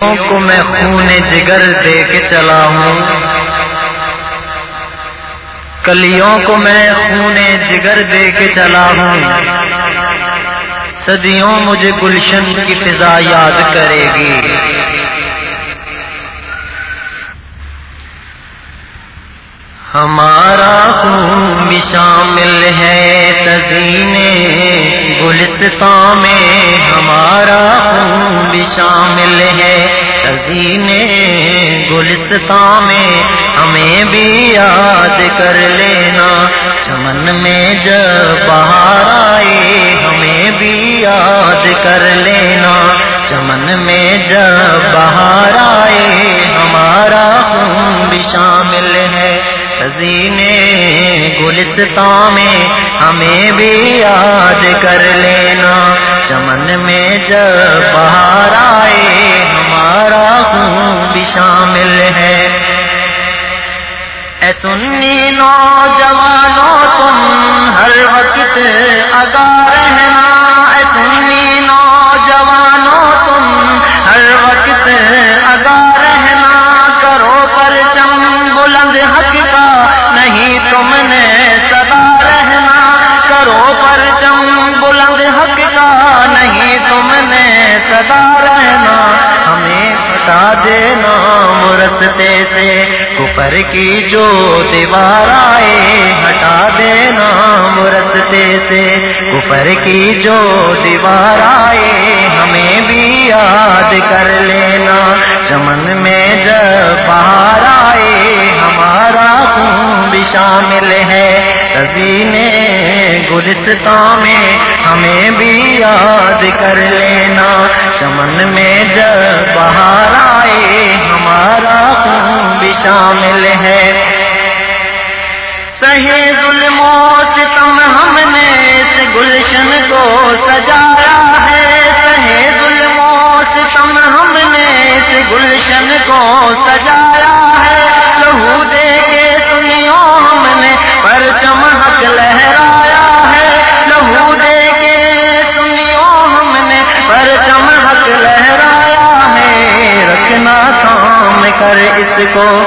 کو میں خون جگر دے کے چلا ہوں۔ کلیوں کو میں خون جگر دے کے چلا ہوں۔ صدیوں مجھے گلشن کی فضا یاد کرے گی۔ ہمارا خون بھی شامل ہے تزینے گلستان میں، ہمارا خون بھی شامل ہے تزینے گلستان میں۔ ہمیں بھی یاد کر لینا چمن میں جب بہار آئے، ہمیں بھی یاد کر لینا چمن میں جب بہار آئے، ہمارا خون بھی شامل ہے۔ حزینے گلستان میں ہمیں بھی یاد کر لینا۔ چمن میں جب بہار آئے، ہمارا خون بھی شامل ہے۔ اے سنی نوجوانوں، تم ہر وقت ادا کفر کی جو دیوار آئے ہٹا دینا مرستے سے۔ کفر کی جو دیوار آئے ہمیں بھی یاد کر لینا۔ چمن میں جب باہر آئے ہمارا خون بھی شامل ہے۔ تزینے گلستان میں ہمیں بھی یاد کر لینا۔ چمن میں جب باہر آئے ہمارا خون بھی شامل ہے۔ سہے ظلم و ستم ہم نے اس گلشن کو سجایا ہے۔ سہے ظلم و ستم ہم نے اس گلشن کو سجایا ہے۔ لہو دے کو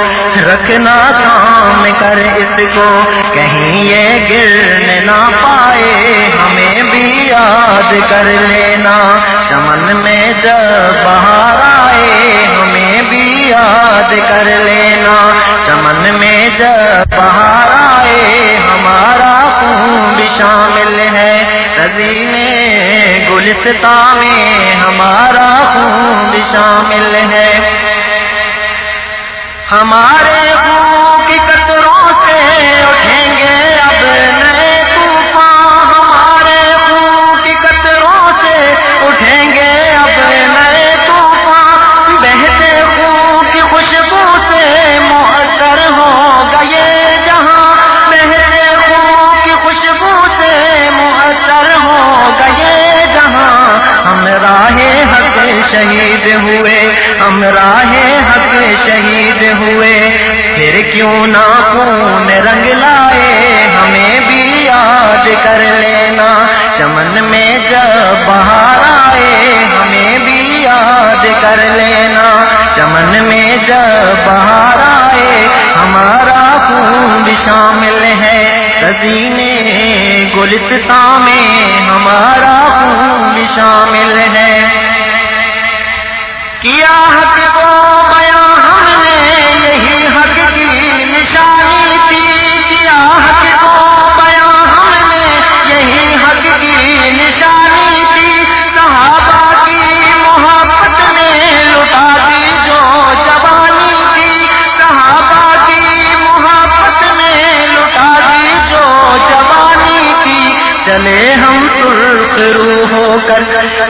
رکھنا تھام کر اس کو کہیں یہ گر نہ پائے، ہمیں بھی یاد کر لینا۔ چمن میں جب بہار آئے، ہمیں بھی یاد کر لینا۔ چمن میں جب بہار آئے، ہمارا خون بھی شامل ہے۔ تزینے گلستان میں ہمارا خون بھی شامل ہے۔ ہمارے شامل ہے تزینے گلستان میں ہمارا خون بھی شامل ہے۔ کیا حق کو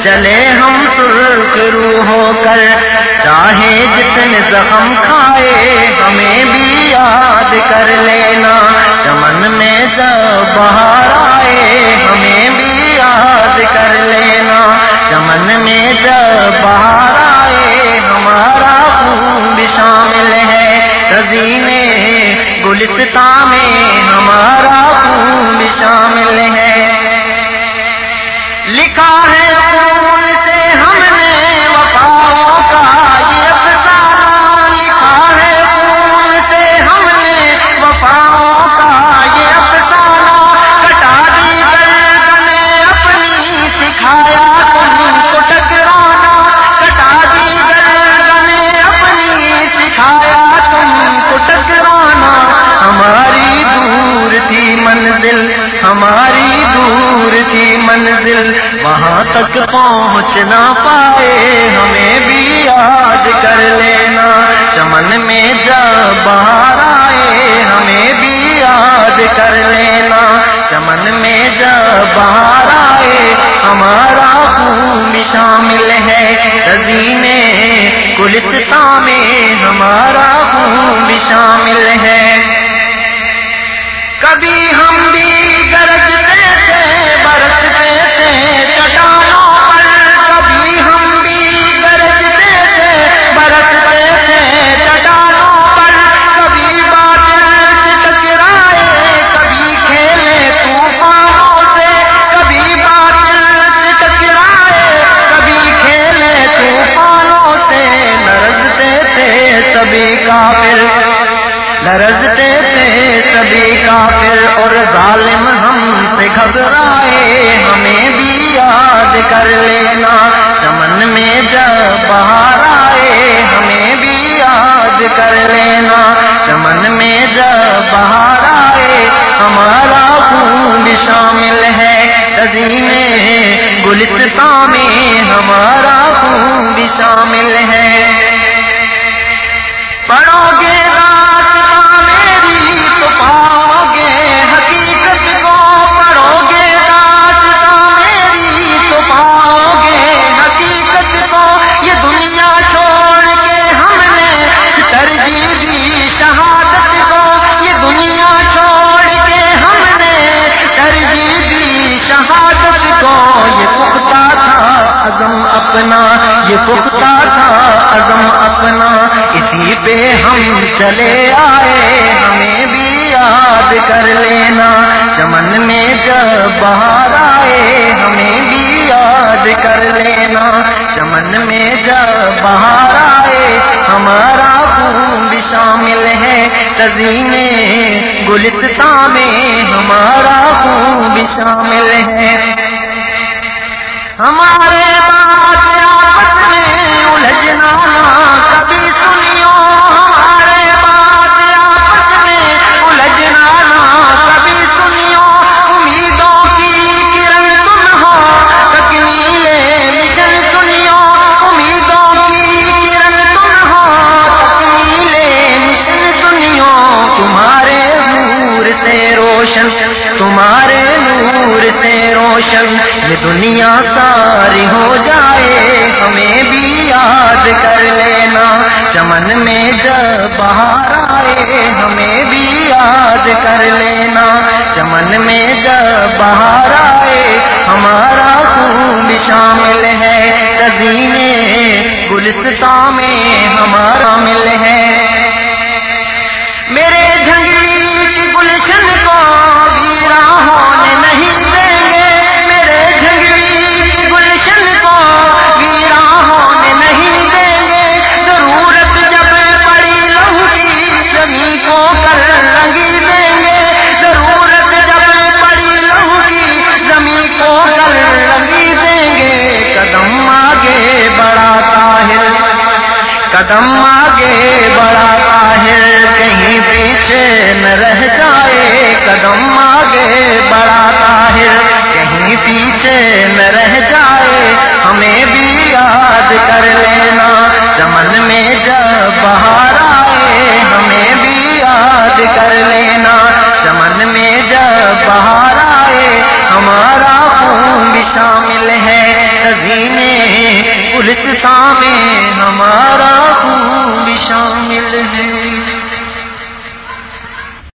چلے ہم سرخ روح ہو کر، چاہے جتنے زخم کھائے، ہمیں بھی یاد کر لینا۔ چمن میں جب بہار آئے، ہمیں بھی یاد کر لینا۔ چمن میں جب بہار آئے، ہمارا خون بھی شامل ہے۔ تزینے گلستان میں وہاں تک پہنچ نہ پائے، ہمیں بھی یاد کر لینا۔ چمن میں جب باہر آئے، ہمیں بھی یاد کر لینا۔ چمن میں جب باہر آئے، ہمارا لرزتے تھے سبھی کافر اور ظالم ہم سے گھبرائے، ہمیں بھی یاد کر لینا۔ چمن میں جب باہر آئے، ہمیں بھی یاد کر لینا۔ چمن میں جب باہر آئے، ہمارا خون بھی شامل ہے۔ تزینے گلستان میں ہمارا خون بھی شامل ہے۔ یہ پختہ تھا عزم اپنا، اسی پہ ہم چلے آئے، ہمیں بھی یاد کر لینا۔ چمن میں جب باہر آئے، ہمیں بھی یاد کر لینا۔ چمن میں جب باہر آئے، ہمارا خون بھی شامل ہے۔ تزینے گلستان میں ہمارا خون بھی شامل ہے۔ ہمارے تمہارے نور سے روشن تمہارے روشن یہ دنیا ساری ہو جائے ہمیں بھی یاد کر لینا۔ چمن میں جب بہار آئے، ہمیں بھی یاد کر لینا۔ چمن میں جب بہار آئے، ہمارا خون بھی شامل ہے۔ تزینے گلستان میں ہمارا مل ہے۔ قدم آگے بڑھاتا ہے، کہیں پیچھے نہ رہ جائے۔ قدم آگے بڑھاتا ہے، کہیں پیچھے نہ رہ جائے۔ ہمیں بھی یاد کر لینا چمن میں جب باہر